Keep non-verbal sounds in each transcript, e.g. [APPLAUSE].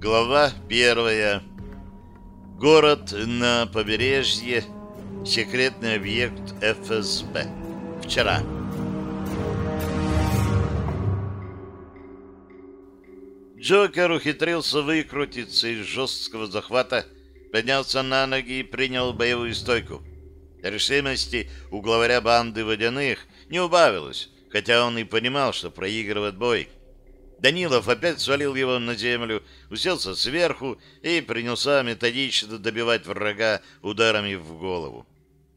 Глава первая. Город на побережье. Секретный объект ФСБ. Вчера. Джокер ухитрился выкрутиться из жесткого захвата, поднялся на ноги и принял боевую стойку. Решимости у главаря банды водяных не убавилось, хотя он и понимал, что проигрывает бой. Данилов опять свалил его на землю, уселся сверху и принялся методично добивать врага ударами в голову.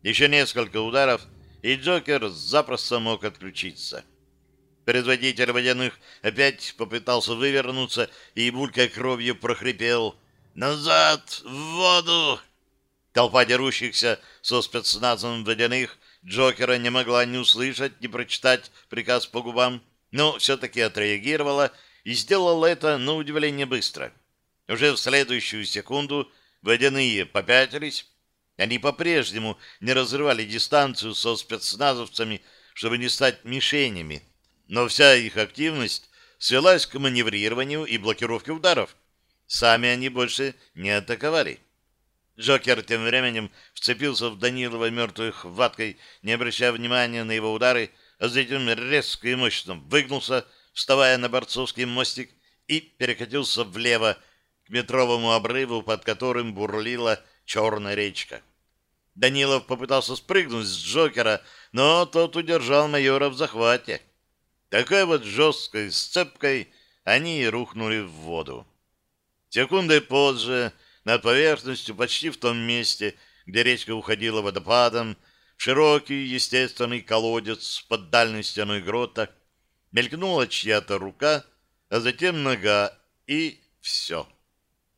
Еще несколько ударов, и Джокер запросто мог отключиться. Предводитель водяных опять попытался вывернуться и, булькая кровью, прохрипел «Назад! В воду!» Толпа дерущихся со спецназом водяных Джокера не могла ни услышать, ни прочитать приказ по губам но все-таки отреагировала и сделала это на удивление быстро. Уже в следующую секунду водяные попятились. Они по-прежнему не разрывали дистанцию со спецназовцами, чтобы не стать мишенями, но вся их активность свелась к маневрированию и блокировке ударов. Сами они больше не атаковали. Джокер тем временем вцепился в Данилова мертвой хваткой, не обращая внимания на его удары, а затем резко и мощно выгнулся, вставая на борцовский мостик, и перекатился влево к метровому обрыву, под которым бурлила черная речка. Данилов попытался спрыгнуть с Джокера, но тот удержал майора в захвате. Такой вот жесткой сцепкой они и рухнули в воду. Секундой позже над поверхностью, почти в том месте, где речка уходила водопадом, широкий естественный колодец под дальней стеной грота, мелькнула чья-то рука, а затем нога, и все.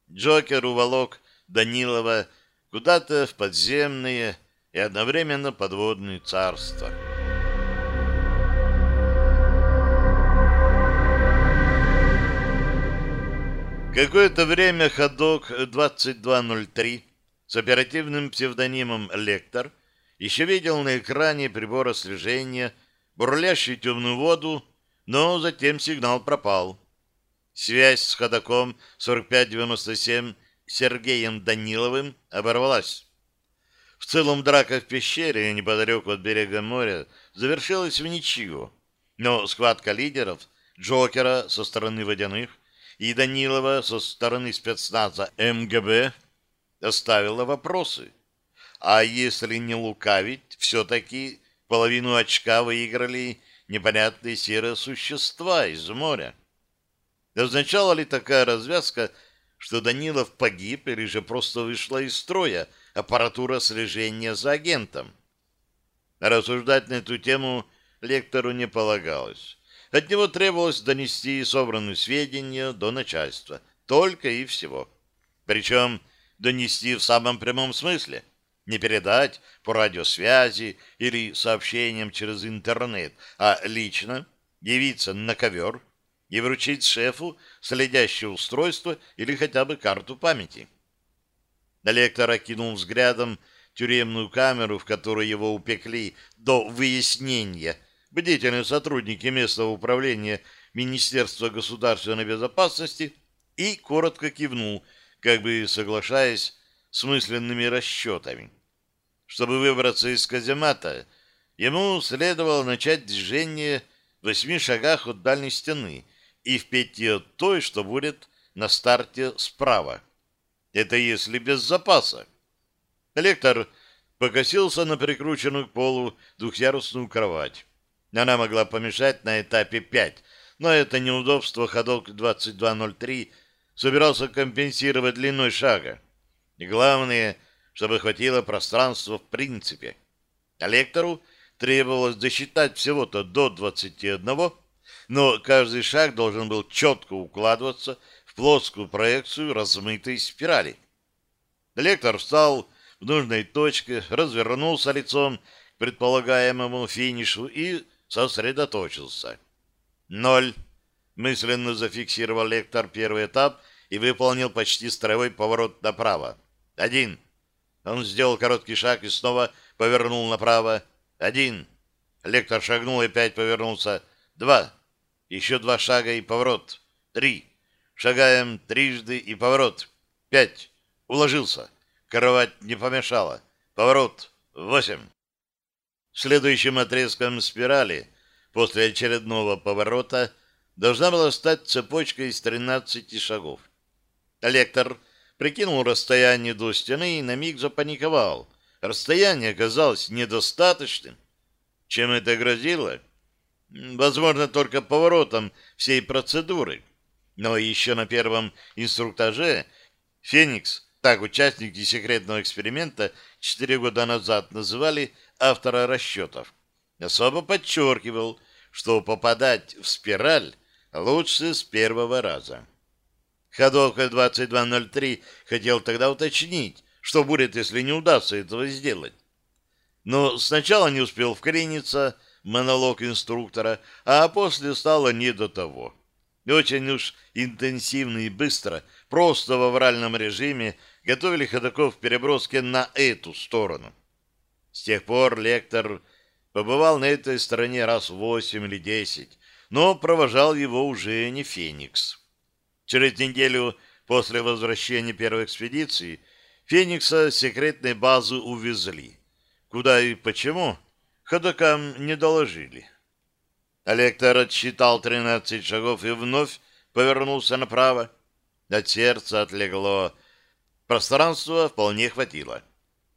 Джокер уволок Данилова куда-то в подземные и одновременно подводные царства. Какое-то время ходок 2203 с оперативным псевдонимом «Лектор» еще видел на экране прибора слежения бурлящую темную воду, но затем сигнал пропал. Связь с ходоком 4597 Сергеем Даниловым оборвалась. В целом драка в пещере неподалеку от берега моря завершилась в ничью, но схватка лидеров Джокера со стороны водяных и Данилова со стороны спецназа МГБ оставила вопросы. А если не лукавить, все-таки половину очка выиграли непонятные серые существа из моря. Означала ли такая развязка, что Данилов погиб или же просто вышла из строя аппаратура слежения за агентом? Рассуждать на эту тему лектору не полагалось. От него требовалось донести собранные сведения до начальства. Только и всего. Причем донести в самом прямом смысле – не передать по радиосвязи или сообщениям через интернет, а лично явиться на ковер и вручить шефу следящее устройство или хотя бы карту памяти. Лектор окинул взглядом тюремную камеру, в которую его упекли до выяснения бдительные сотрудники местного управления Министерства государственной безопасности и коротко кивнул, как бы соглашаясь с мысленными расчетами. Чтобы выбраться из каземата, ему следовало начать движение в восьми шагах от дальней стены и в пяти от той, что будет на старте справа. Это если без запаса. Лектор покосился на прикрученную к полу двухъярусную кровать. Она могла помешать на этапе 5, но это неудобство ходок 2203 собирался компенсировать длиной шага. И главное, чтобы хватило пространства в принципе. А лектору требовалось досчитать всего-то до 21, но каждый шаг должен был четко укладываться в плоскую проекцию размытой спирали. Лектор встал в нужной точке, развернулся лицом к предполагаемому финишу и сосредоточился. Ноль. Мысленно зафиксировал лектор первый этап и выполнил почти строевой поворот направо. Один. Он сделал короткий шаг и снова повернул направо. Один. Лектор шагнул и опять повернулся. Два. Еще два шага и поворот. Три. Шагаем трижды и поворот. Пять. Уложился. Кровать не помешала. Поворот. Восемь. Следующим отрезком спирали после очередного поворота должна была стать цепочка из 13 шагов. Лектор прикинул расстояние до стены и на миг запаниковал. Расстояние оказалось недостаточным. Чем это грозило? Возможно, только поворотом всей процедуры. Но еще на первом инструктаже «Феникс», так участники секретного эксперимента четыре года назад называли автора расчетов, особо подчеркивал, что попадать в спираль лучше с первого раза. Ходок 2203 хотел тогда уточнить, что будет, если не удастся этого сделать. Но сначала не успел вклиниться монолог инструктора, а после стало не до того. Очень уж интенсивно и быстро, просто в авральном режиме, готовили ходоков переброске на эту сторону. С тех пор лектор побывал на этой стороне раз восемь или десять, но провожал его уже не Феникс. Через неделю после возвращения первой экспедиции Феникса секретной базы увезли. Куда и почему, ходокам не доложили. Лектор отсчитал тринадцать шагов и вновь повернулся направо. От сердца отлегло. Пространства вполне хватило.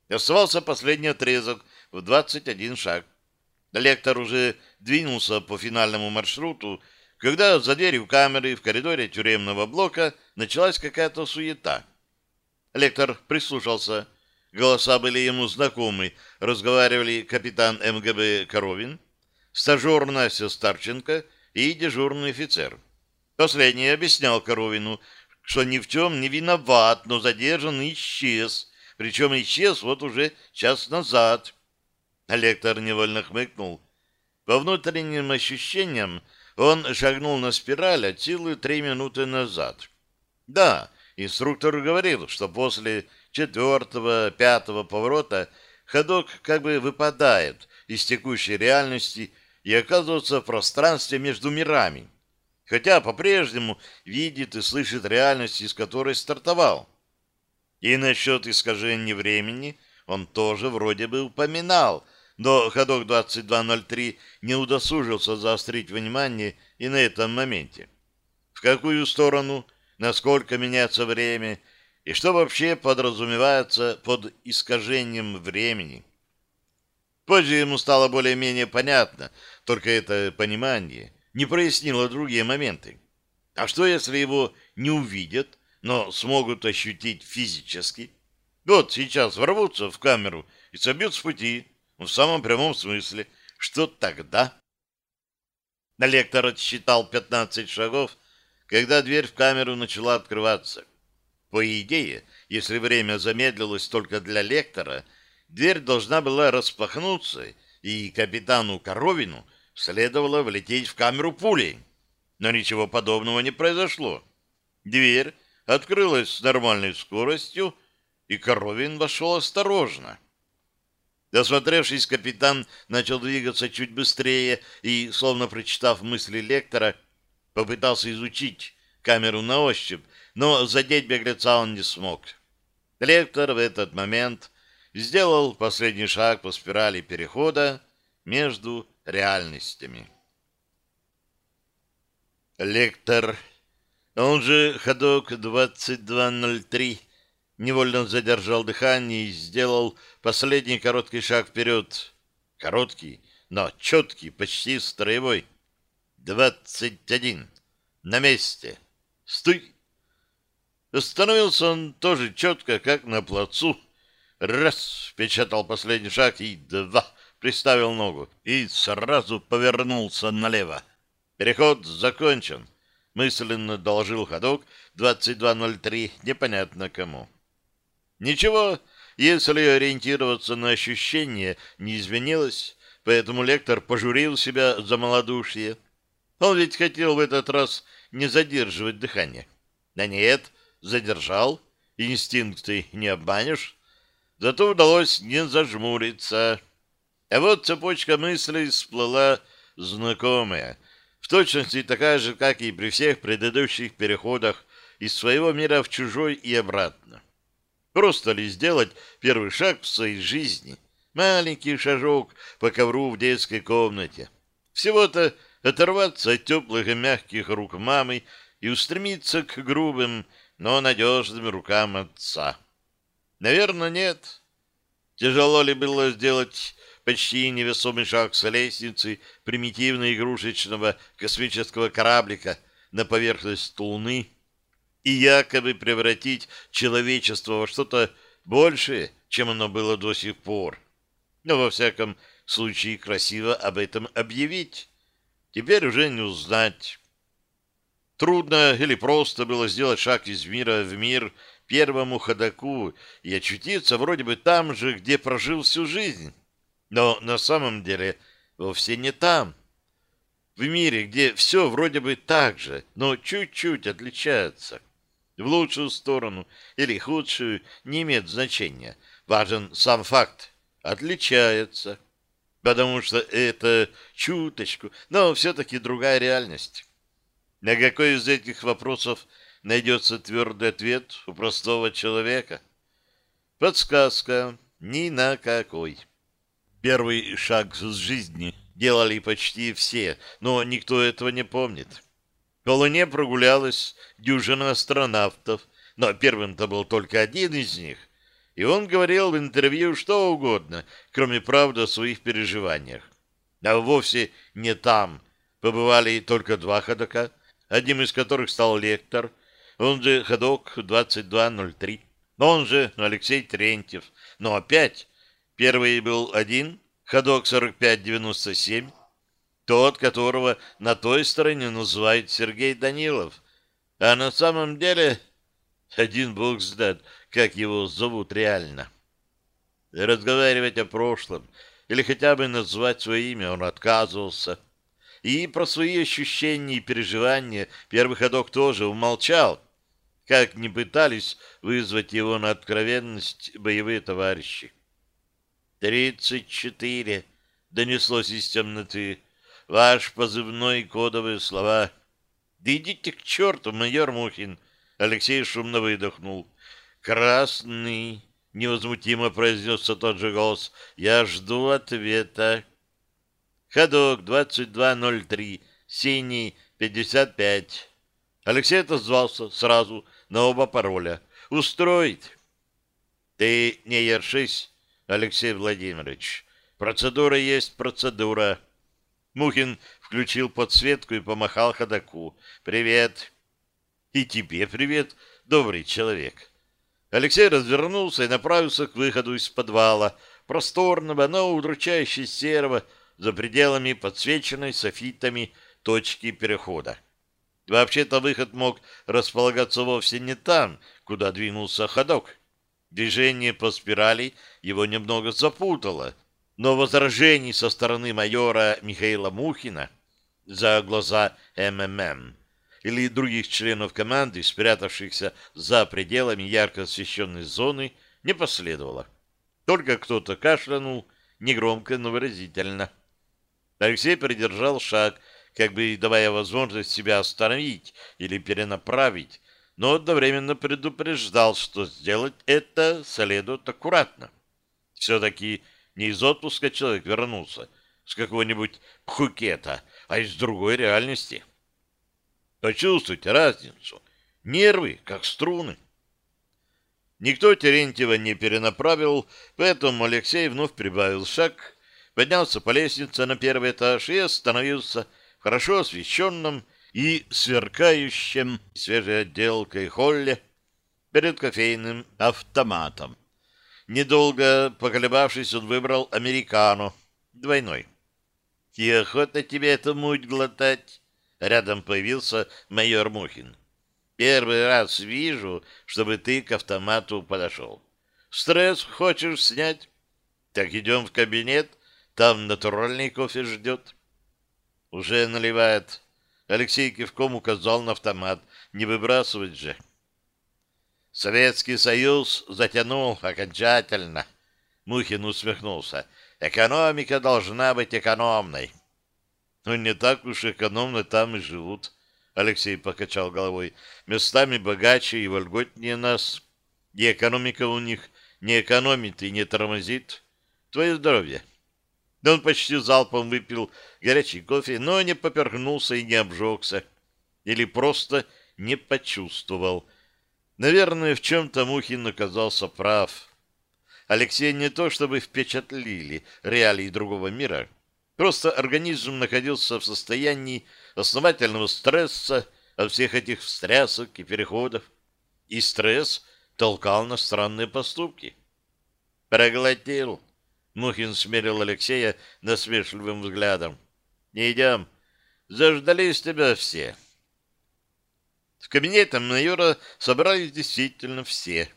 Оставался последний отрезок в двадцать один шаг. Лектор уже двинулся по финальному маршруту, когда за дверью камеры в коридоре тюремного блока началась какая-то суета. Лектор прислушался. Голоса были ему знакомы. Разговаривали капитан МГБ Коровин, стажер Настя Старченко и дежурный офицер. Последний объяснял Коровину, что ни в чем не виноват, но задержан и исчез. Причем исчез вот уже час назад. Лектор невольно хмыкнул. По внутренним ощущениям он шагнул на спираль от силы три минуты назад. Да, инструктор говорил, что после четвертого, пятого поворота ходок как бы выпадает из текущей реальности и оказывается в пространстве между мирами, хотя по-прежнему видит и слышит реальность, из которой стартовал. И насчет искажения времени он тоже вроде бы упоминал, но ходок 2203 не удосужился заострить внимание и на этом моменте. В какую сторону, насколько меняется время и что вообще подразумевается под искажением времени. Позже ему стало более-менее понятно, только это понимание не прояснило другие моменты. А что, если его не увидят, но смогут ощутить физически? Вот сейчас ворвутся в камеру и собьют с пути, в самом прямом смысле. Что тогда? Лектор отсчитал 15 шагов, когда дверь в камеру начала открываться. По идее, если время замедлилось только для лектора, дверь должна была распахнуться, и капитану Коровину следовало влететь в камеру пулей. Но ничего подобного не произошло. Дверь открылась с нормальной скоростью, и Коровин вошел осторожно. Досмотревшись, капитан начал двигаться чуть быстрее и, словно прочитав мысли лектора, попытался изучить камеру на ощупь, но задеть беглеца он не смог. Лектор в этот момент сделал последний шаг по спирали перехода между реальностями. Лектор, он же ходок 2203, невольно задержал дыхание и сделал последний короткий шаг вперед. Короткий, но четкий, почти строевой. Двадцать один. На месте. Стой! Остановился он тоже четко, как на плацу. Раз, впечатал последний шаг, и два, приставил ногу, и сразу повернулся налево. Переход закончен. Мысленно доложил ходок 2203, непонятно кому. Ничего, если ориентироваться на ощущения, не изменилось, поэтому лектор пожурил себя за малодушие. Он ведь хотел в этот раз не задерживать дыхание. А нет, задержал, инстинкты не обманешь. Зато удалось не зажмуриться. А вот цепочка мыслей всплыла знакомая, в точности такая же, как и при всех предыдущих переходах из своего мира в чужой и обратно. Просто ли сделать первый шаг в своей жизни? Маленький шажок по ковру в детской комнате. Всего-то оторваться от теплых и мягких рук мамы и устремиться к грубым, но надежным рукам отца. Наверное, нет. Тяжело ли было сделать почти невесомый шаг с лестницы примитивно-игрушечного космического кораблика на поверхность Луны и якобы превратить человечество во что-то большее, чем оно было до сих пор. Но во всяком случае красиво об этом объявить. Теперь уже не узнать. Трудно или просто было сделать шаг из мира в мир первому ходаку и очутиться вроде бы там же, где прожил всю жизнь. Но на самом деле вовсе не там. В мире, где все вроде бы так же, но чуть-чуть отличается. В лучшую сторону или худшую не имеет значения. Важен сам факт. Отличается. Потому что это чуточку, но все-таки другая реальность. На какой из этих вопросов найдется твердый ответ у простого человека? Подсказка. Ни на какой. Первый шаг с жизни делали почти все, но никто этого не помнит. По Луне прогулялась дюжина астронавтов, но первым-то был только один из них, и он говорил в интервью что угодно, кроме правды о своих переживаниях. А вовсе не там побывали только два ходока, одним из которых стал лектор, он же ходок 2203, он же Алексей Трентьев, но опять Первый был один, ходок 4597, тот, которого на той стороне называют Сергей Данилов. А на самом деле один бог знает, как его зовут реально. Разговаривать о прошлом или хотя бы назвать свое имя он отказывался. И про свои ощущения и переживания первый ходок тоже умолчал, как не пытались вызвать его на откровенность боевые товарищи. «Тридцать четыре», — донеслось из темноты. «Ваш позывной кодовые слова». «Да идите к черту, майор Мухин!» Алексей шумно выдохнул. «Красный», — невозмутимо произнесся тот же голос. «Я жду ответа». «Ходок 2203, синий 55». Алексей отозвался сразу на оба пароля. «Устроить». «Ты не ершись». Алексей Владимирович. Процедура есть процедура. Мухин включил подсветку и помахал ходаку. «Привет!» «И тебе привет, добрый человек!» Алексей развернулся и направился к выходу из подвала, просторного, но удручающе серого, за пределами подсвеченной софитами точки перехода. Вообще-то выход мог располагаться вовсе не там, куда двинулся ходок. Движение по спирали его немного запутало, но возражений со стороны майора Михаила Мухина за глаза МММ или других членов команды, спрятавшихся за пределами ярко освещенной зоны, не последовало. Только кто-то кашлянул негромко, но выразительно. Алексей придержал шаг, как бы давая возможность себя остановить или перенаправить, но одновременно предупреждал, что сделать это следует аккуратно. Все-таки не из отпуска человек вернулся, с какого-нибудь Пхукета, а из другой реальности. Почувствуйте разницу. Нервы, как струны. Никто Терентьева не перенаправил, поэтому Алексей вновь прибавил шаг, поднялся по лестнице на первый этаж и остановился в хорошо освещенном и сверкающем свежей отделкой холле перед кофейным автоматом. Недолго поколебавшись, он выбрал американо, двойной. «И охота тебе эту муть глотать?» Рядом появился майор Мухин. «Первый раз вижу, чтобы ты к автомату подошел. Стресс хочешь снять? Так идем в кабинет, там натуральный кофе ждет». «Уже наливает», Алексей кивком указал на автомат. Не выбрасывать же. Советский Союз затянул окончательно. Мухин усмехнулся. Экономика должна быть экономной. Ну, не так уж экономно там и живут. Алексей покачал головой, местами богаче и вольготнее нас. И экономика у них не экономит и не тормозит. Твое здоровье. Да он почти залпом выпил горячий кофе, но не поперхнулся и не обжегся. Или просто не почувствовал. Наверное, в чем-то Мухин оказался прав. Алексей не то чтобы впечатлили реалии другого мира, просто организм находился в состоянии основательного стресса от всех этих встрясок и переходов. И стресс толкал на странные поступки. «Проглотил!» — Мухин смерил Алексея насмешливым взглядом. «Не идем. Заждались тебя все». В кабинете майора собрались действительно все.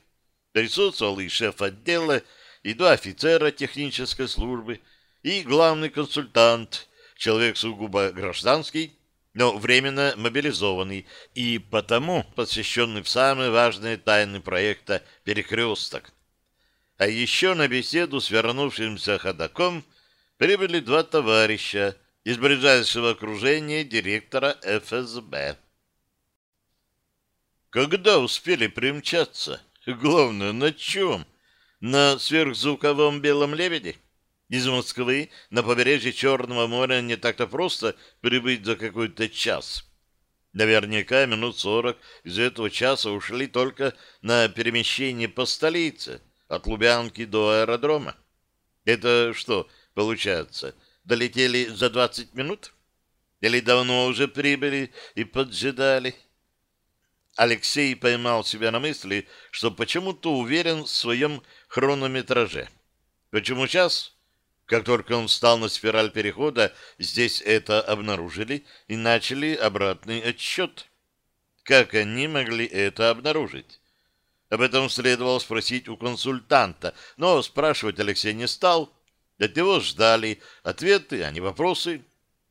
Присутствовал и шеф отдела, и два офицера технической службы, и главный консультант, человек сугубо гражданский, но временно мобилизованный и потому посвященный в самые важные тайны проекта «Перекресток». А еще на беседу с вернувшимся ходаком прибыли два товарища из ближайшего окружения директора ФСБ. Когда успели примчаться? Главное, на чем? На сверхзвуковом белом лебеде? Из Москвы на побережье Черного моря не так-то просто прибыть за какой-то час. Наверняка минут сорок из этого часа ушли только на перемещение по столице, от Лубянки до аэродрома. Это что, получается, долетели за двадцать минут? Или давно уже прибыли и поджидали? Алексей поймал себя на мысли, что почему-то уверен в своем хронометраже. Почему час? Как только он встал на спираль перехода, здесь это обнаружили и начали обратный отсчет. Как они могли это обнаружить? Об этом следовало спросить у консультанта, но спрашивать Алексей не стал. От него ждали ответы, а не вопросы.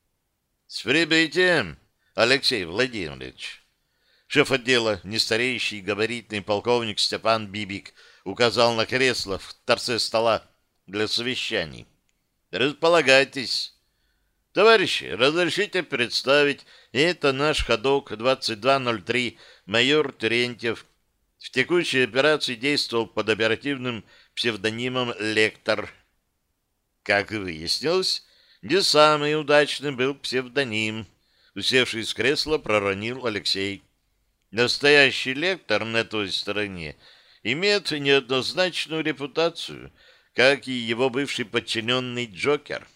— С прибытием, Алексей Владимирович! Шеф отдела, нестареющий габаритный полковник Степан Бибик, указал на кресло в торце стола для совещаний. «Располагайтесь. Товарищи, разрешите представить, это наш ходок 2203, майор Терентьев. В текущей операции действовал под оперативным псевдонимом «Лектор». Как выяснилось, не самый удачный был псевдоним. Усевшись в кресло, проронил Алексей. Настоящий лектор на той стороне имеет неоднозначную репутацию, как и его бывший подчиненный Джокер.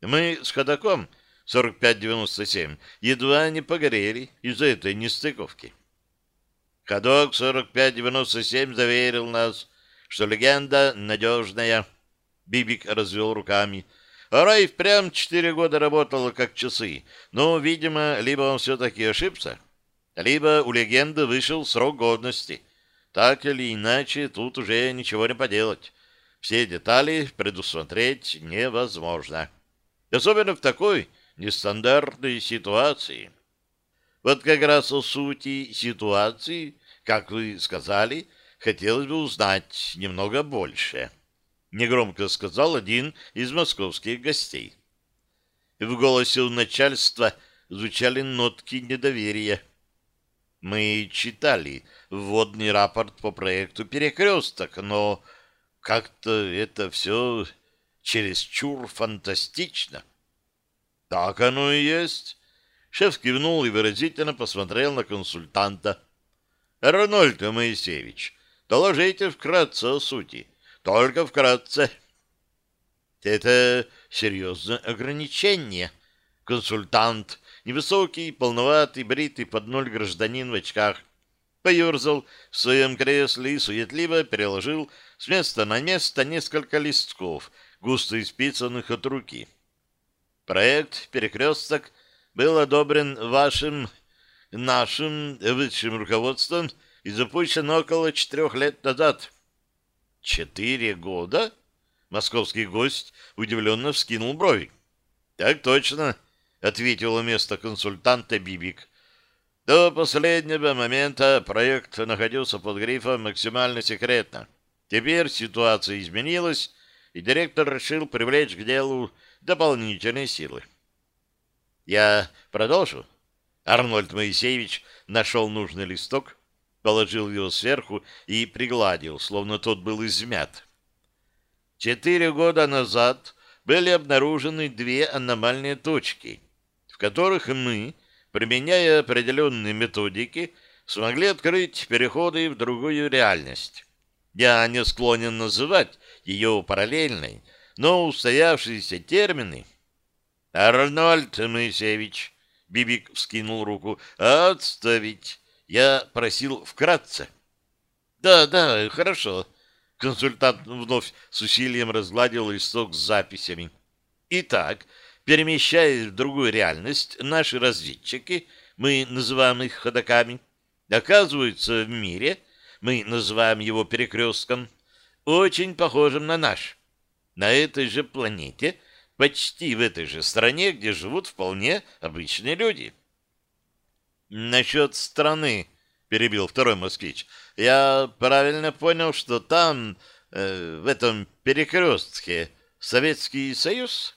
Мы с ходаком 4597 едва не погорели из-за этой нестыковки. Ходок 4597 заверил нас, что легенда надежная. Бибик развел руками. А Рай впрямь четыре года работала как часы, но, видимо, либо он все-таки ошибся, либо у легенды вышел срок годности. Так или иначе, тут уже ничего не поделать. Все детали предусмотреть невозможно. Особенно в такой нестандартной ситуации. Вот как раз о сути ситуации, как вы сказали, хотелось бы узнать немного больше. Негромко сказал один из московских гостей. В голосе у начальства звучали нотки недоверия. Мы читали вводный рапорт по проекту «Перекресток», но как-то это все чересчур фантастично. Так оно и есть. Шеф кивнул и выразительно посмотрел на консультанта. Арнольд Моисеевич, доложите вкратце о сути. Только вкратце. Это серьезное ограничение. Консультант Невысокий, полноватый, бритый под ноль гражданин в очках. Поерзал в своем кресле и суетливо переложил с места на место несколько листков, густо исписанных от руки. Проект «Перекресток» был одобрен вашим, нашим высшим руководством и запущен около четырех лет назад. Четыре года? Московский гость удивленно вскинул брови. Так точно. — ответила место консультанта Бибик. До последнего момента проект находился под грифом «максимально секретно». Теперь ситуация изменилась, и директор решил привлечь к делу дополнительные силы. «Я продолжу?» Арнольд Моисеевич нашел нужный листок, положил его сверху и пригладил, словно тот был измят. Четыре года назад были обнаружены две аномальные точки, в которых мы, применяя определенные методики, смогли открыть переходы в другую реальность. Я не склонен называть ее параллельной, но устоявшиеся термины... Арнольд Моисеевич, Бибик вскинул руку, отставить. Я просил вкратце. Да, да, хорошо. Консультант вновь с усилием разгладил листок с записями. Итак, перемещаясь в другую реальность, наши разведчики, мы называем их ходоками, оказываются в мире, мы называем его перекрестком, очень похожим на наш. На этой же планете, почти в этой же стране, где живут вполне обычные люди. Насчет страны, перебил второй москвич, я правильно понял, что там, э, в этом перекрестке, Советский Союз?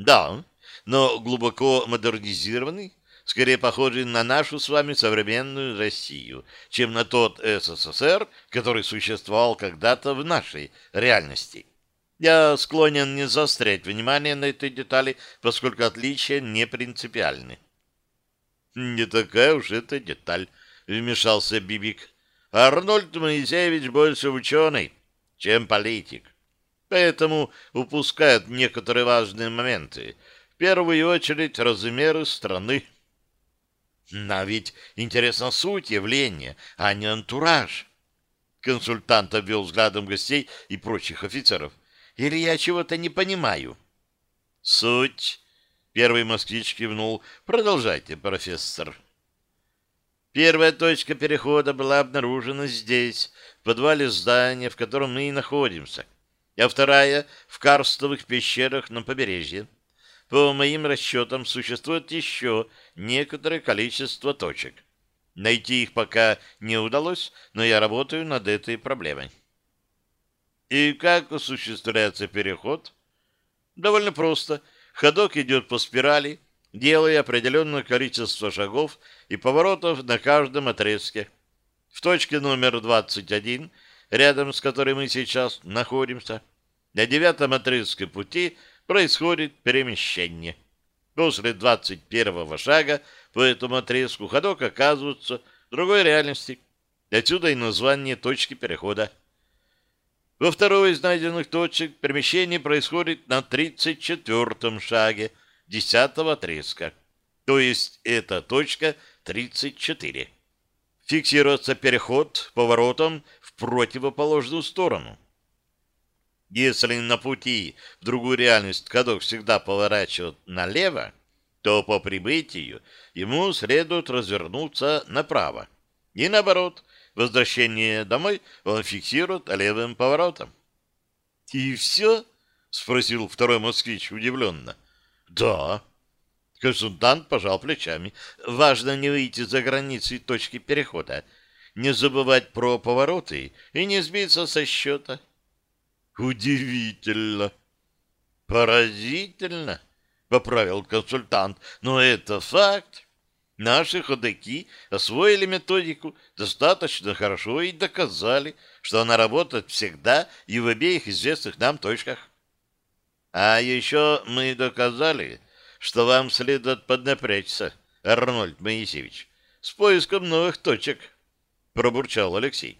Да, но глубоко модернизированный, скорее похожий на нашу с вами современную Россию, чем на тот СССР, который существовал когда-то в нашей реальности. Я склонен не заострять внимание на этой детали, поскольку отличия не принципиальны. «Не такая уж это деталь», — вмешался Бибик. «Арнольд Моисеевич больше ученый, чем политик, поэтому упускает некоторые важные моменты, в первую очередь размеры страны». Но ведь интересна суть явления, а не антураж. Консультант обвел взглядом гостей и прочих офицеров. Или я чего-то не понимаю? Суть. Первый москвич кивнул. Продолжайте, профессор. Первая точка перехода была обнаружена здесь, в подвале здания, в котором мы и находимся, а вторая — в карстовых пещерах на побережье. По моим расчетам, существует еще некоторое количество точек. Найти их пока не удалось, но я работаю над этой проблемой. И как осуществляется переход? Довольно просто. Ходок идет по спирали, делая определенное количество шагов и поворотов на каждом отрезке. В точке номер 21, рядом с которой мы сейчас находимся, на девятом отрезке пути – происходит перемещение. После 21-го шага по этому отрезку ходок оказывается в другой реальности. Отсюда и название точки перехода. Во второй из найденных точек перемещение происходит на 34-м шаге 10-го отрезка. То есть эта точка 34. Фиксируется переход поворотом в противоположную сторону. Если на пути в другую реальность ходок всегда поворачивает налево, то по прибытию ему следует развернуться направо. И наоборот, возвращение домой он фиксирует левым поворотом. — И все? — спросил второй москвич удивленно. — Да. Консультант пожал плечами. — Важно не выйти за границы точки перехода, не забывать про повороты и не сбиться со счета. — Удивительно. Поразительно, поправил консультант. Но это факт. Наши ходаки освоили методику достаточно хорошо и доказали, что она работает всегда и в обеих известных нам точках. А еще мы доказали, что вам следует поднапрячься, Арнольд Моисеевич, с поиском новых точек, пробурчал Алексей.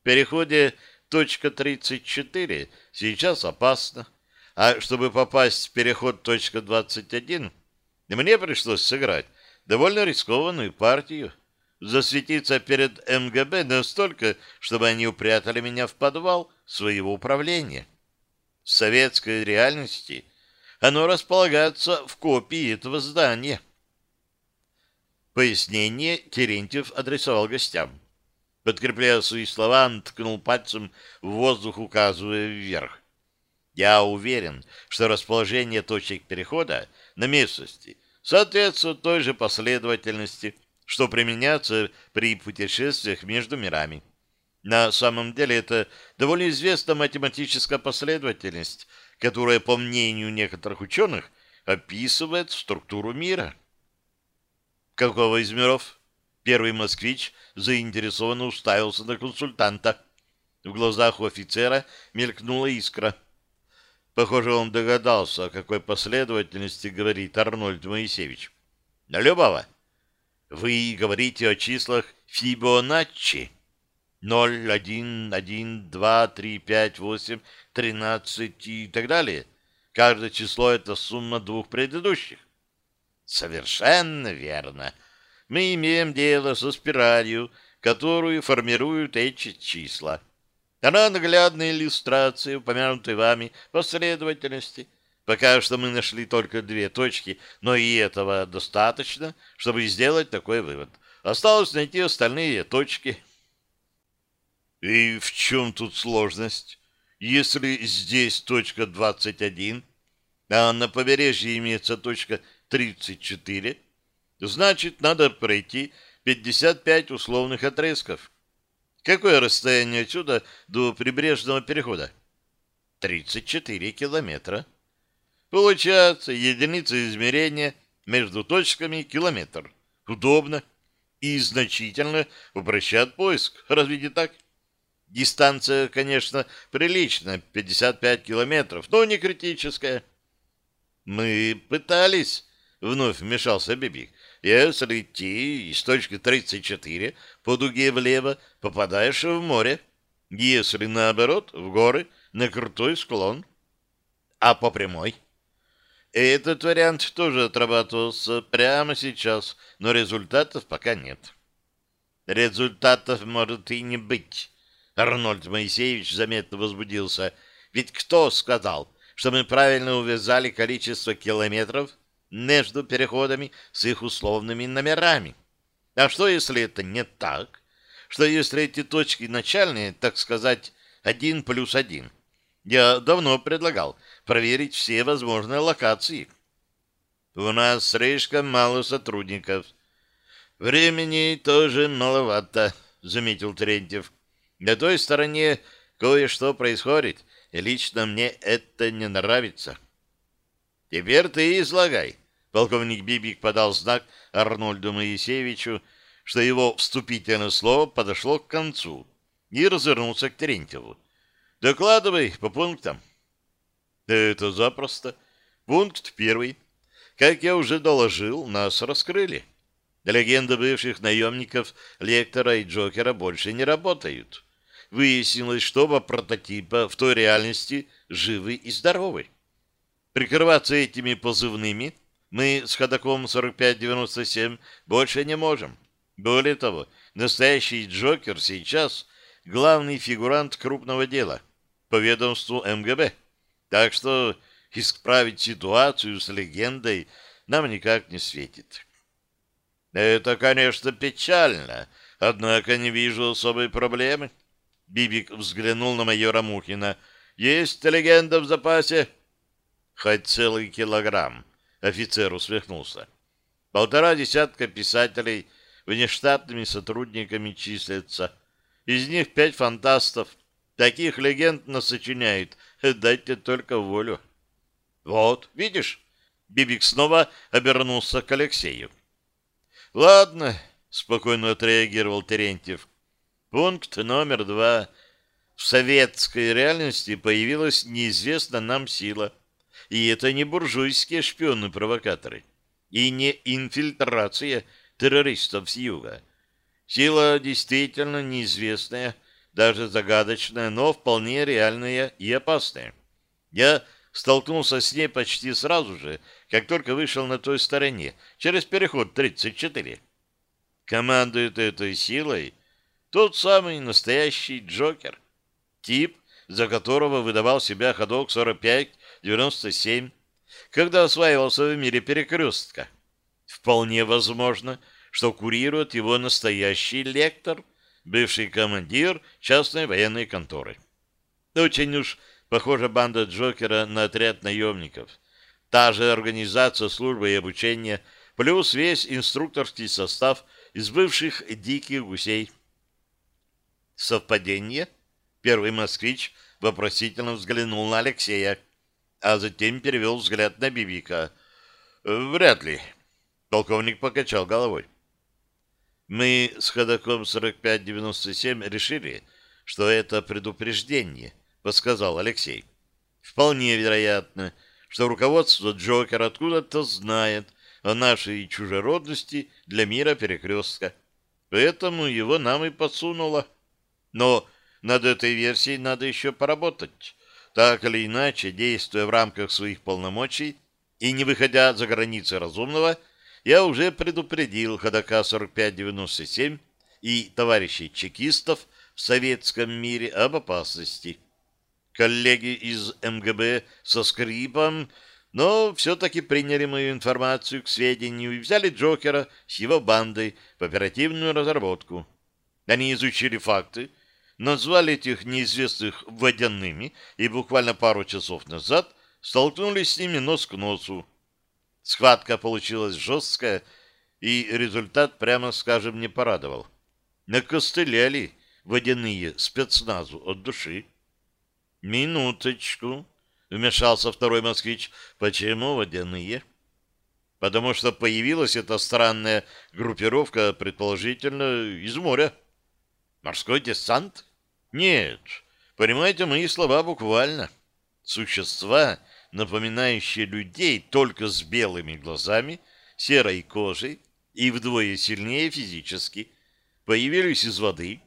В переходе точка 34 сейчас опасна. А чтобы попасть в переход точка 21, мне пришлось сыграть довольно рискованную партию. Засветиться перед МГБ настолько, чтобы они упрятали меня в подвал своего управления. В советской реальности оно располагается в копии этого здания. Пояснение Терентьев адресовал гостям. Подкрепляя свои слова, он ткнул пальцем в воздух, указывая вверх. Я уверен, что расположение точек перехода на местности соответствует той же последовательности, что применяется при путешествиях между мирами. На самом деле это довольно известная математическая последовательность, которая, по мнению некоторых ученых, описывает структуру мира. Какого из миров? Первый москвич заинтересованно уставился на консультанта. В глазах у офицера мелькнула искра. Похоже, он догадался, о какой последовательности говорит Арнольд Моисеевич. На любого. Вы говорите о числах Фибоначчи. 0, 1, 1, 2, 3, 5, 8, 13 и так далее. Каждое число — это сумма двух предыдущих. Совершенно верно. Мы имеем дело со спиралью, которую формируют эти числа. Она наглядная иллюстрация упомянутой вами последовательности. Пока что мы нашли только две точки, но и этого достаточно, чтобы сделать такой вывод. Осталось найти остальные точки. И в чем тут сложность? Если здесь точка 21, а на побережье имеется точка 34, значит, надо пройти 55 условных отрезков. Какое расстояние отсюда до прибрежного перехода? 34 километра. Получается, единица измерения между точками километр. Удобно и значительно упрощает поиск. Разве не так? Дистанция, конечно, приличная, 55 километров, но не критическая. Мы пытались, вновь вмешался Бибик. Если идти из точки 34 по дуге влево, попадаешь в море. Если наоборот, в горы, на крутой склон. А по прямой? Этот вариант тоже отрабатывался прямо сейчас, но результатов пока нет. Результатов может и не быть. Арнольд Моисеевич заметно возбудился. Ведь кто сказал, что мы правильно увязали количество километров между переходами с их условными номерами? А что, если это не так? Что, если эти точки начальные, так сказать, один плюс один? Я давно предлагал проверить все возможные локации. У нас слишком мало сотрудников. Времени тоже маловато, заметил Терентьев. На той стороне кое-что происходит, и лично мне это не нравится. Теперь ты излагай. Полковник Бибик подал знак Арнольду Моисеевичу, что его вступительное слово подошло к концу, и развернулся к Терентьеву. Докладывай по пунктам. Это запросто. Пункт первый. Как я уже доложил, нас раскрыли. Легенды бывших наемников Лектора и Джокера больше не работают выяснилось, что оба прототипа в той реальности живы и здоровы. Прикрываться этими позывными мы с ходаком 4597 больше не можем. Более того, настоящий Джокер сейчас главный фигурант крупного дела по ведомству МГБ. Так что исправить ситуацию с легендой нам никак не светит. Это, конечно, печально, однако не вижу особой проблемы. Бибик взглянул на майора Мухина. «Есть легенда в запасе?» «Хоть целый килограмм», — офицер усмехнулся. «Полтора десятка писателей внештатными сотрудниками числятся. Из них пять фантастов. Таких легенд нас сочиняют. [LAUGHS] Дайте только волю». «Вот, видишь?» Бибик снова обернулся к Алексею. «Ладно», — спокойно отреагировал Терентьев. Пункт номер два. В советской реальности появилась неизвестна нам сила. И это не буржуйские шпионы-провокаторы. И не инфильтрация террористов с юга. Сила действительно неизвестная, даже загадочная, но вполне реальная и опасная. Я столкнулся с ней почти сразу же, как только вышел на той стороне, через переход 34. Командует этой силой тот самый настоящий Джокер. Тип, за которого выдавал себя ходок 45-97, когда осваивался в мире перекрестка. Вполне возможно, что курирует его настоящий лектор, бывший командир частной военной конторы. Очень уж похожа банда Джокера на отряд наемников. Та же организация службы и обучения, плюс весь инструкторский состав из бывших диких гусей. Совпадение? Первый москвич вопросительно взглянул на Алексея, а затем перевел взгляд на Бибика. Вряд ли. Полковник покачал головой. Мы с ходоком 4597 решили, что это предупреждение, подсказал Алексей. Вполне вероятно, что руководство Джокера откуда-то знает о нашей чужеродности для мира перекрестка. Поэтому его нам и подсунуло. Но над этой версией надо еще поработать. Так или иначе, действуя в рамках своих полномочий и не выходя за границы разумного, я уже предупредил ходока 4597 и товарищей чекистов в советском мире об опасности. Коллеги из МГБ со скрипом, но все-таки приняли мою информацию к сведению и взяли Джокера с его бандой в оперативную разработку. Они изучили факты, назвали этих неизвестных водяными и буквально пару часов назад столкнулись с ними нос к носу. Схватка получилась жесткая, и результат, прямо скажем, не порадовал. Накостыляли водяные спецназу от души. «Минуточку», — вмешался второй москвич. «Почему водяные?» «Потому что появилась эта странная группировка, предположительно, из моря». «Морской десант?» «Нет, понимаете мои слова буквально. Существа, напоминающие людей только с белыми глазами, серой кожей и вдвое сильнее физически, появились из воды,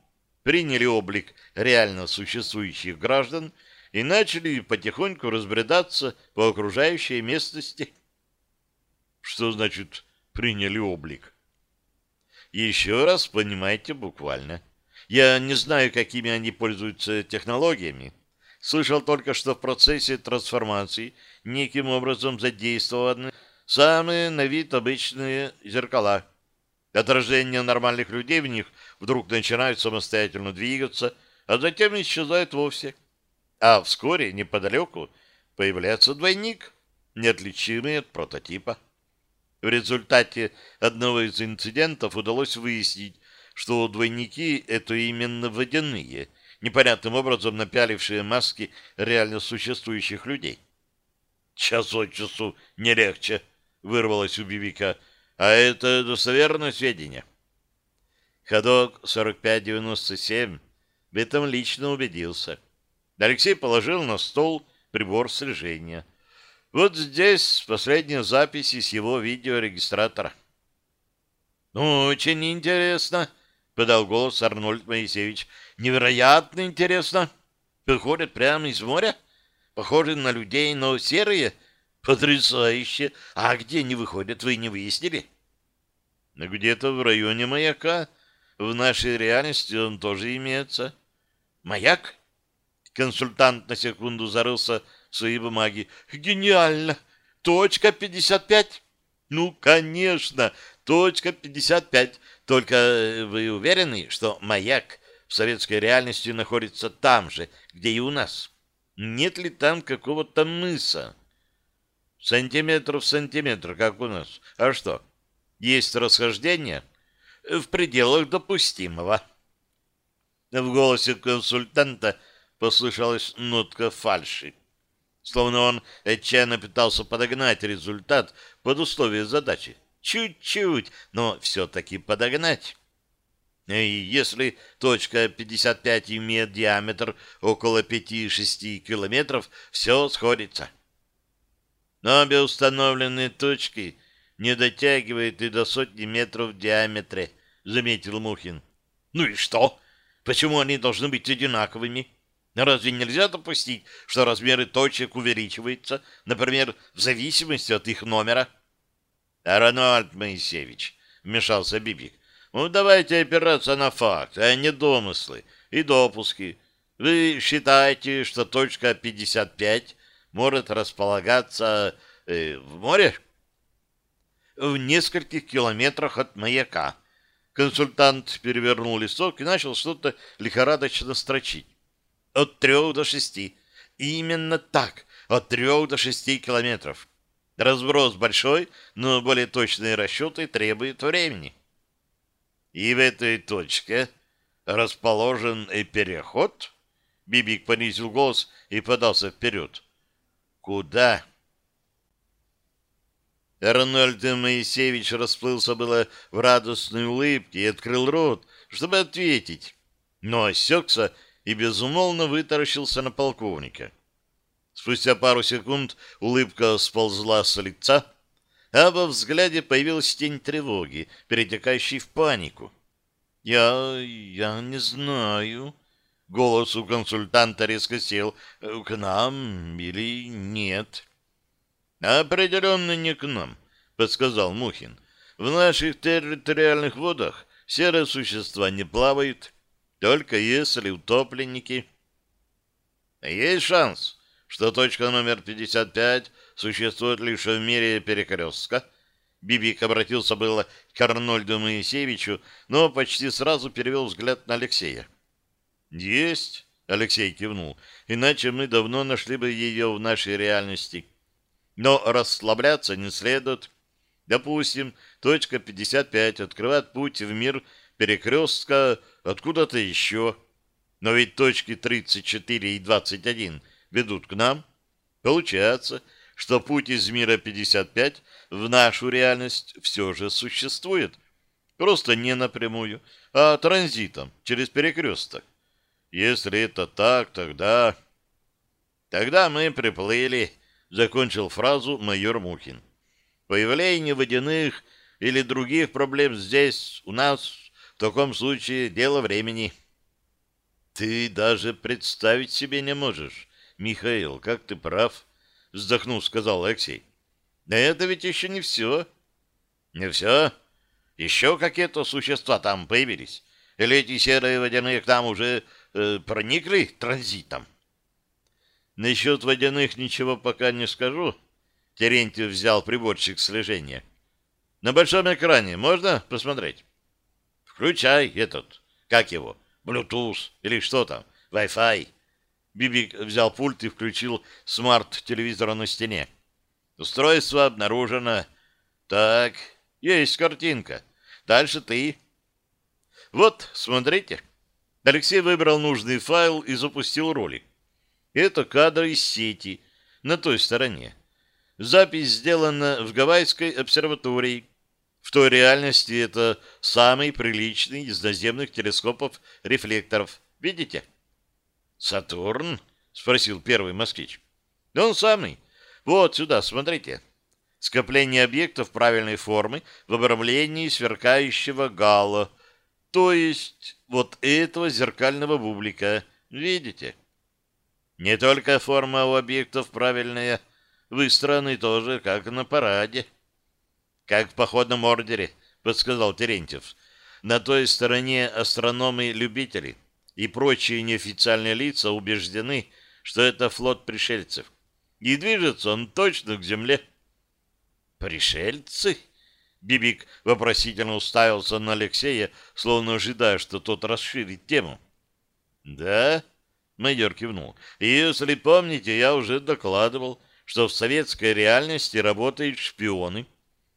приняли облик реально существующих граждан и начали потихоньку разбредаться по окружающей местности. Что значит «приняли облик»? Еще раз понимайте буквально. Я не знаю, какими они пользуются технологиями, Слышал только, что в процессе трансформации неким образом задействованы самые на вид обычные зеркала. Отражения нормальных людей в них вдруг начинают самостоятельно двигаться, а затем исчезают вовсе. А вскоре неподалеку появляется двойник, неотличимый от прототипа. В результате одного из инцидентов удалось выяснить, что двойники — это именно водяные — непонятным образом напялившие маски реально существующих людей. «Час от часу не легче», — вырвалось у Бибика, — «а это достоверное сведения». Ходок 4597 в этом лично убедился. Алексей положил на стол прибор слежения. Вот здесь последняя запись с его видеорегистратора. «Ну, очень интересно», — подал голос Арнольд Моисеевич. Невероятно интересно. Выходят прямо из моря. Похожи на людей, но серые. Потрясающе. А где они выходят, вы не выяснили? Где-то в районе маяка. В нашей реальности он тоже имеется. Маяк? Консультант на секунду зарылся в свои бумаги. Гениально! Точка 55? Ну, конечно, точка 55. Только вы уверены, что маяк в советской реальности находится там же, где и у нас. Нет ли там какого-то мыса? Сантиметр в сантиметр, как у нас. А что? Есть расхождение? В пределах допустимого. В голосе консультанта послышалась нотка фальши. Словно он отчаянно пытался подогнать результат под условия задачи. Чуть-чуть, но все-таки подогнать. И если точка 55 имеет диаметр около 5-6 километров, все сходится. Но обе установленные точки не дотягивают и до сотни метров в диаметре, заметил Мухин. Ну и что? Почему они должны быть одинаковыми? Разве нельзя допустить, что размеры точек увеличиваются, например, в зависимости от их номера? Арнольд Моисеевич, вмешался Бибик, ну, давайте опираться на факты, а не домыслы и допуски. Вы считаете, что точка 55 может располагаться э, в море? В нескольких километрах от маяка. Консультант перевернул листок и начал что-то лихорадочно строчить. От трех до шести. Именно так, от трех до шести километров. Разброс большой, но более точные расчеты требуют времени. И в этой точке расположен и переход? Бибик понизил голос и подался вперед. Куда? Арнольд Моисеевич расплылся было в радостной улыбке и открыл рот, чтобы ответить, но осекся и безумолвно вытаращился на полковника. Спустя пару секунд улыбка сползла с лица, а во взгляде появилась тень тревоги, перетекающей в панику. «Я... я не знаю...» Голос у консультанта резко сел. «К нам или нет?» «Определенно не к нам», — подсказал Мухин. «В наших территориальных водах серые существа не плавают, только если утопленники». «Есть шанс, что точка номер 55 существует лишь в мире перекрестка?» Бибик обратился было к Арнольду Моисеевичу, но почти сразу перевел взгляд на Алексея. «Есть», — Алексей кивнул, — «иначе мы давно нашли бы ее в нашей реальности». Но расслабляться не следует. Допустим, точка 55 открывает путь в мир перекрестка откуда-то еще. Но ведь точки 34 и 21 ведут к нам. Получается, что путь из мира 55 в нашу реальность все же существует. Просто не напрямую, а транзитом, через перекресток. Если это так, тогда... Тогда мы приплыли закончил фразу майор Мухин. Появление водяных или других проблем здесь, у нас, в таком случае, дело времени. Ты даже представить себе не можешь, Михаил, как ты прав, вздохнул, сказал Алексей. Но это ведь еще не все. Не все? Еще какие-то существа там появились? Или эти серые водяные к нам уже э, проникли транзитом? Насчет водяных ничего пока не скажу. Терентьев взял приборчик слежения. На большом экране можно посмотреть? Включай этот, как его, Bluetooth или что там, Wi-Fi. Бибик взял пульт и включил смарт-телевизор на стене. Устройство обнаружено. Так, есть картинка. Дальше ты. Вот, смотрите. Алексей выбрал нужный файл и запустил ролик. Это кадры из сети на той стороне. Запись сделана в Гавайской обсерватории. В той реальности это самый приличный из наземных телескопов рефлекторов. Видите? «Сатурн?» — спросил первый москвич. «Он самый. Вот сюда, смотрите. Скопление объектов правильной формы в обрамлении сверкающего гала, то есть вот этого зеркального бублика. Видите?» Не только форма у объектов правильная, выстроены тоже, как на параде. Как в походном ордере, подсказал Терентьев. На той стороне астрономы-любители и прочие неофициальные лица убеждены, что это флот пришельцев. И движется он точно к земле. Пришельцы? Бибик вопросительно уставился на Алексея, словно ожидая, что тот расширит тему. Да, Майор кивнул. Если помните, я уже докладывал, что в советской реальности работают шпионы,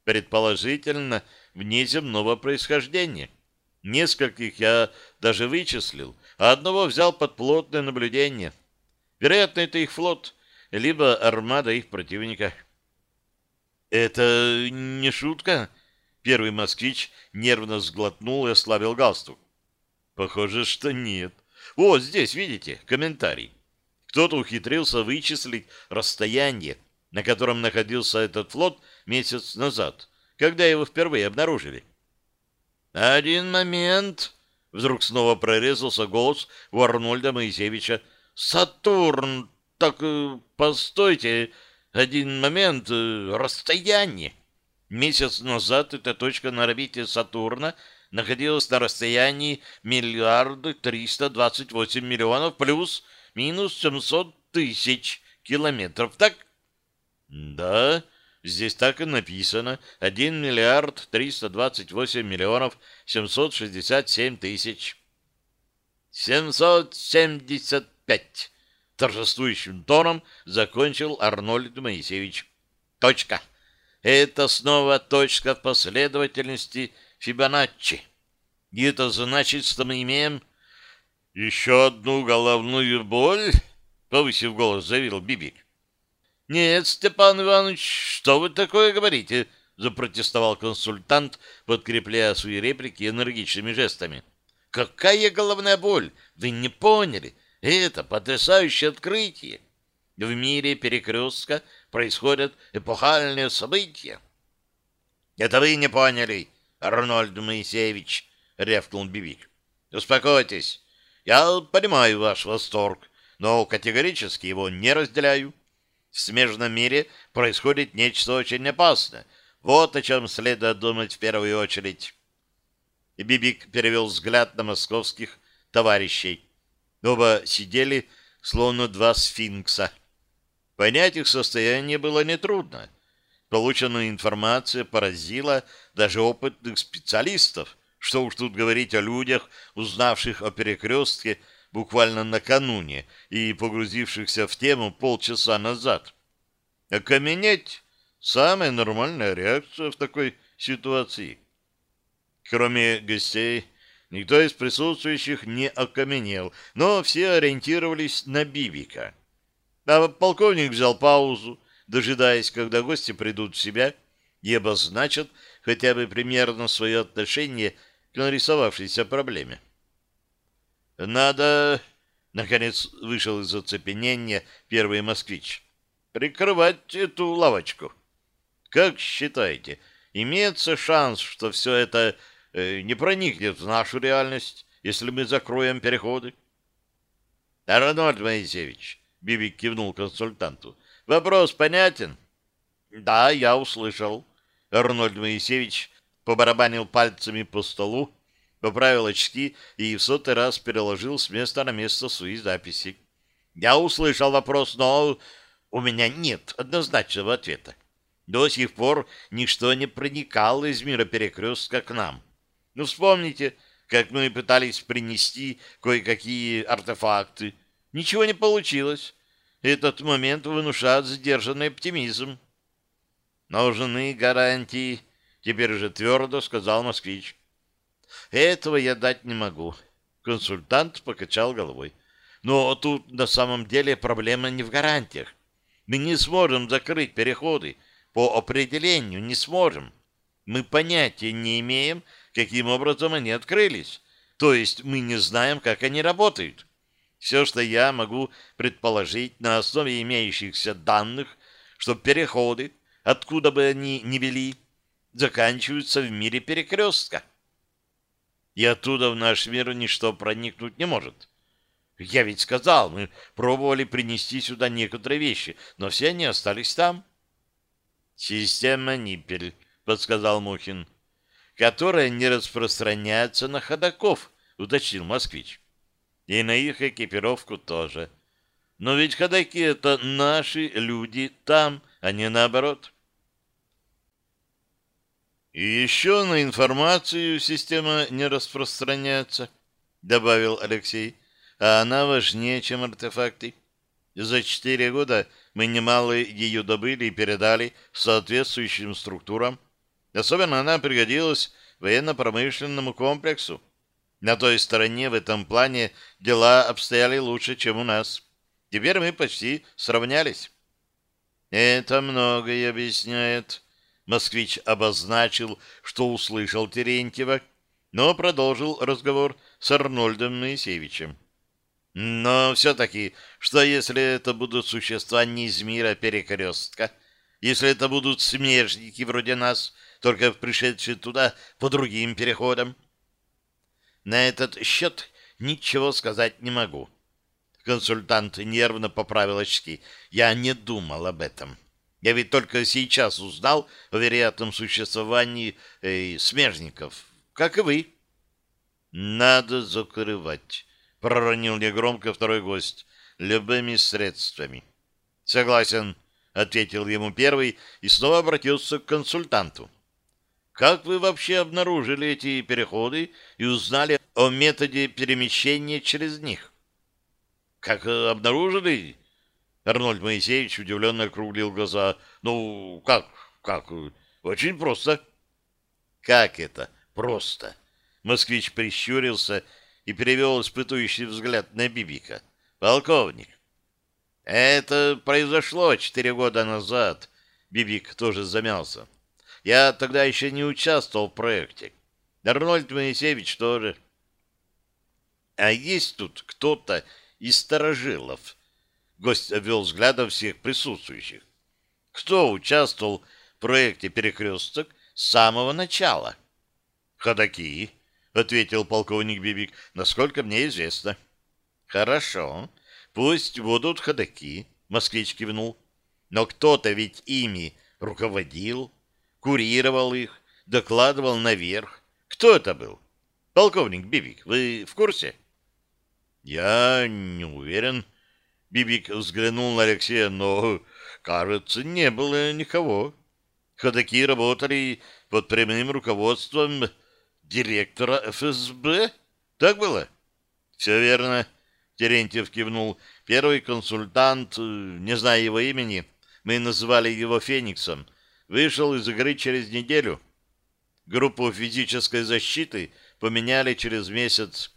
предположительно внеземного происхождения. Нескольких я даже вычислил, а одного взял под плотное наблюдение. Вероятно, это их флот, либо армада их противника. «Это не шутка?» Первый москвич нервно сглотнул и ослабил галстук. «Похоже, что нет. Вот здесь, видите, комментарий. Кто-то ухитрился вычислить расстояние, на котором находился этот флот месяц назад, когда его впервые обнаружили. «Один момент!» — вдруг снова прорезался голос у Арнольда Моисеевича. «Сатурн! Так, э, постойте, один момент, э, расстояние!» Месяц назад эта точка на орбите Сатурна находилась на расстоянии двадцать восемь миллионов плюс минус семьсот тысяч километров, так? Да, здесь так и написано. Один миллиард триста двадцать восемь миллионов семьсот шестьдесят семь тысяч. Семьсот семьдесят пять. Торжествующим тоном закончил Арнольд Моисеевич. Точка. Это снова точка в последовательности Фибоначчи. И это значит, что мы имеем еще одну головную боль, повысив голос, заявил Бибик. Нет, Степан Иванович, что вы такое говорите? Запротестовал консультант, подкрепляя свои реплики энергичными жестами. Какая головная боль? Вы не поняли? Это потрясающее открытие. В мире перекрестка происходят эпохальные события. Это вы не поняли, Арнольд Моисеевич, рявкнул Бибик. Успокойтесь. Я понимаю ваш восторг, но категорически его не разделяю. В смежном мире происходит нечто очень опасное. Вот о чем следует думать в первую очередь. И Бибик перевел взгляд на московских товарищей. Оба сидели, словно два сфинкса. Понять их состояние было нетрудно. Полученная информация поразила даже опытных специалистов. Что уж тут говорить о людях, узнавших о перекрестке буквально накануне и погрузившихся в тему полчаса назад. Окаменеть — самая нормальная реакция в такой ситуации. Кроме гостей, никто из присутствующих не окаменел, но все ориентировались на Бибика. А полковник взял паузу, дожидаясь, когда гости придут в себя и обозначат хотя бы примерно свое отношение к нарисовавшейся проблеме. «Надо...» — наконец вышел из оцепенения первый москвич. «Прикрывать эту лавочку. Как считаете, имеется шанс, что все это э, не проникнет в нашу реальность, если мы закроем переходы?» «Арнольд Моисеевич», — Бибик кивнул консультанту, — «вопрос понятен?» «Да, я услышал». Арнольд Моисеевич побарабанил пальцами по столу, поправил очки и в сотый раз переложил с места на место свои записи. Я услышал вопрос, но у меня нет однозначного ответа. До сих пор ничто не проникало из мира перекрестка к нам. Ну, вспомните, как мы пытались принести кое-какие артефакты. Ничего не получилось. Этот момент внушает сдержанный оптимизм. Нужны гарантии, теперь уже твердо сказал москвич. Этого я дать не могу. Консультант покачал головой. Но тут на самом деле проблема не в гарантиях. Мы не сможем закрыть переходы. По определению не сможем. Мы понятия не имеем, каким образом они открылись. То есть мы не знаем, как они работают. Все, что я могу предположить на основе имеющихся данных, что переходы, откуда бы они ни вели, заканчиваются в мире перекрестка и оттуда в наш мир ничто проникнуть не может. Я ведь сказал, мы пробовали принести сюда некоторые вещи, но все они остались там. Система Ниппель, подсказал Мухин, которая не распространяется на ходаков, уточнил москвич. И на их экипировку тоже. Но ведь ходаки — это наши люди там, а не наоборот. И еще на информацию система не распространяется, добавил Алексей, а она важнее, чем артефакты. За четыре года мы немало ее добыли и передали соответствующим структурам. Особенно она пригодилась военно-промышленному комплексу. На той стороне в этом плане дела обстояли лучше, чем у нас. Теперь мы почти сравнялись. Это многое объясняет, Москвич обозначил, что услышал Терентьева, но продолжил разговор с Арнольдом Моисеевичем. Но все-таки, что если это будут существа не из мира перекрестка? Если это будут смежники вроде нас, только пришедшие туда по другим переходам? На этот счет ничего сказать не могу. Консультант нервно поправил очки. Я не думал об этом. Я ведь только сейчас узнал о вероятном существовании э, смежников, как и вы. Надо закрывать, проронил негромко второй гость, любыми средствами. Согласен, ответил ему первый и снова обратился к консультанту. Как вы вообще обнаружили эти переходы и узнали о методе перемещения через них? Как обнаружили? Арнольд Моисеевич удивленно округлил глаза. «Ну, как? Как? Очень просто». «Как это? Просто?» Москвич прищурился и перевел испытующий взгляд на Бибика. «Полковник, Это произошло четыре года назад. Бибик тоже замялся. Я тогда еще не участвовал в проекте. Арнольд Моисеевич тоже. А есть тут кто-то из старожилов? Гость обвел взглядом всех присутствующих. Кто участвовал в проекте «Перекресток» с самого начала? Ходаки, ответил полковник Бибик, насколько мне известно. Хорошо, пусть будут ходаки, москвич кивнул. Но кто-то ведь ими руководил, курировал их, докладывал наверх. Кто это был? Полковник Бибик, вы в курсе? Я не уверен. Бибик взглянул на Алексея, но, кажется, не было никого. Ходаки работали под прямым руководством директора ФСБ? Так было? Все верно. Терентьев кивнул. Первый консультант, не зная его имени, мы называли его Фениксом, вышел из игры через неделю. Группу физической защиты поменяли через месяц.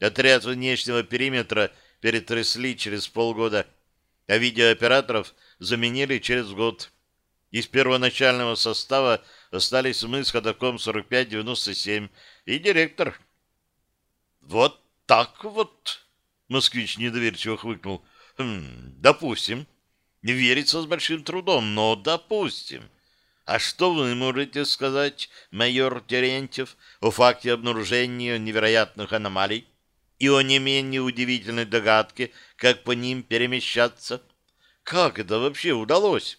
Отряд внешнего периметра перетрясли через полгода, а видеооператоров заменили через год. Из первоначального состава остались мы с ходоком 4597 и директор. Вот так вот, москвич недоверчиво хмыкнул. Хм, допустим. Не верится с большим трудом, но допустим. А что вы можете сказать, майор Терентьев, о факте обнаружения невероятных аномалий и о не менее удивительной догадке, как по ним перемещаться? Как это вообще удалось?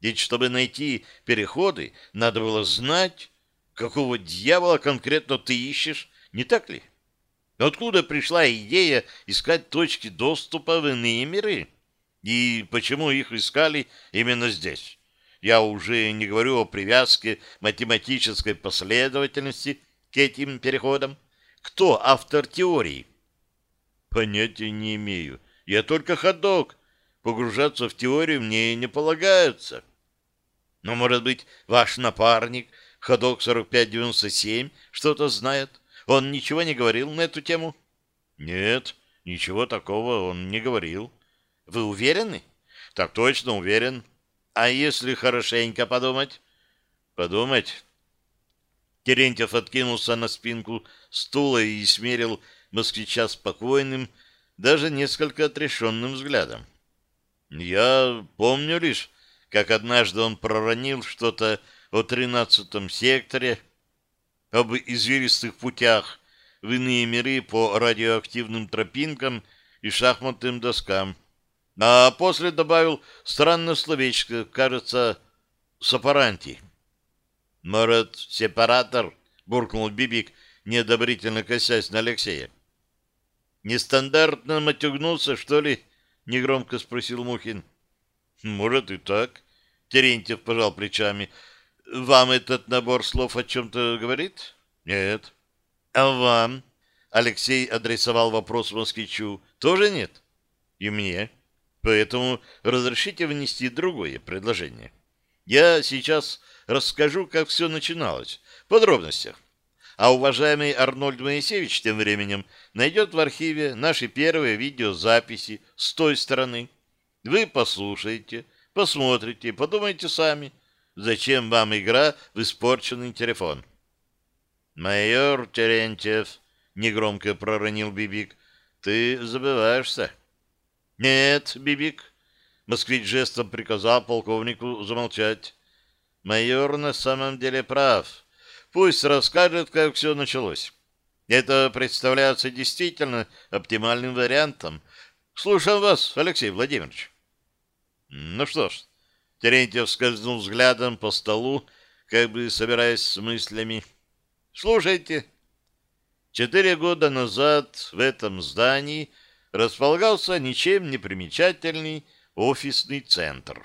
Ведь чтобы найти переходы, надо было знать, какого дьявола конкретно ты ищешь, не так ли? Откуда пришла идея искать точки доступа в иные миры? И почему их искали именно здесь? Я уже не говорю о привязке математической последовательности к этим переходам. Кто автор теории? Понятия не имею. Я только ходок. Погружаться в теорию мне не полагается. Но, может быть, ваш напарник, ходок 4597, что-то знает? Он ничего не говорил на эту тему? Нет, ничего такого он не говорил. Вы уверены? Так точно уверен. А если хорошенько подумать? Подумать? Терентьев откинулся на спинку стула и смерил москвича спокойным, даже несколько отрешенным взглядом. Я помню лишь, как однажды он проронил что-то о тринадцатом секторе, об извилистых путях в иные миры по радиоактивным тропинкам и шахматным доскам, а после добавил странное словечко, кажется, «сапаранти». «Может, сепаратор?» — буркнул Бибик, неодобрительно косясь на Алексея. «Нестандартно матюгнулся, что ли?» — негромко спросил Мухин. Может и так. Терентьев пожал плечами. Вам этот набор слов о чем-то говорит? Нет. А вам? Алексей адресовал вопрос москвичу. Тоже нет? И мне. Поэтому разрешите внести другое предложение. Я сейчас расскажу, как все начиналось, в подробностях. А уважаемый Арнольд Моисеевич тем временем найдет в архиве наши первые видеозаписи с той стороны. Вы послушаете, посмотрите, подумайте сами, зачем вам игра в испорченный телефон. «Майор Терентьев», — негромко проронил Бибик, — «ты забываешься». «Нет, Бибик», — москвич жестом приказал полковнику замолчать. «Майор на самом деле прав. Пусть расскажет, как все началось». Это представляется действительно оптимальным вариантом. Слушаем вас, Алексей Владимирович. Ну что ж, Терентьев скользнул взглядом по столу, как бы собираясь с мыслями. Слушайте. Четыре года назад в этом здании располагался ничем не примечательный офисный центр.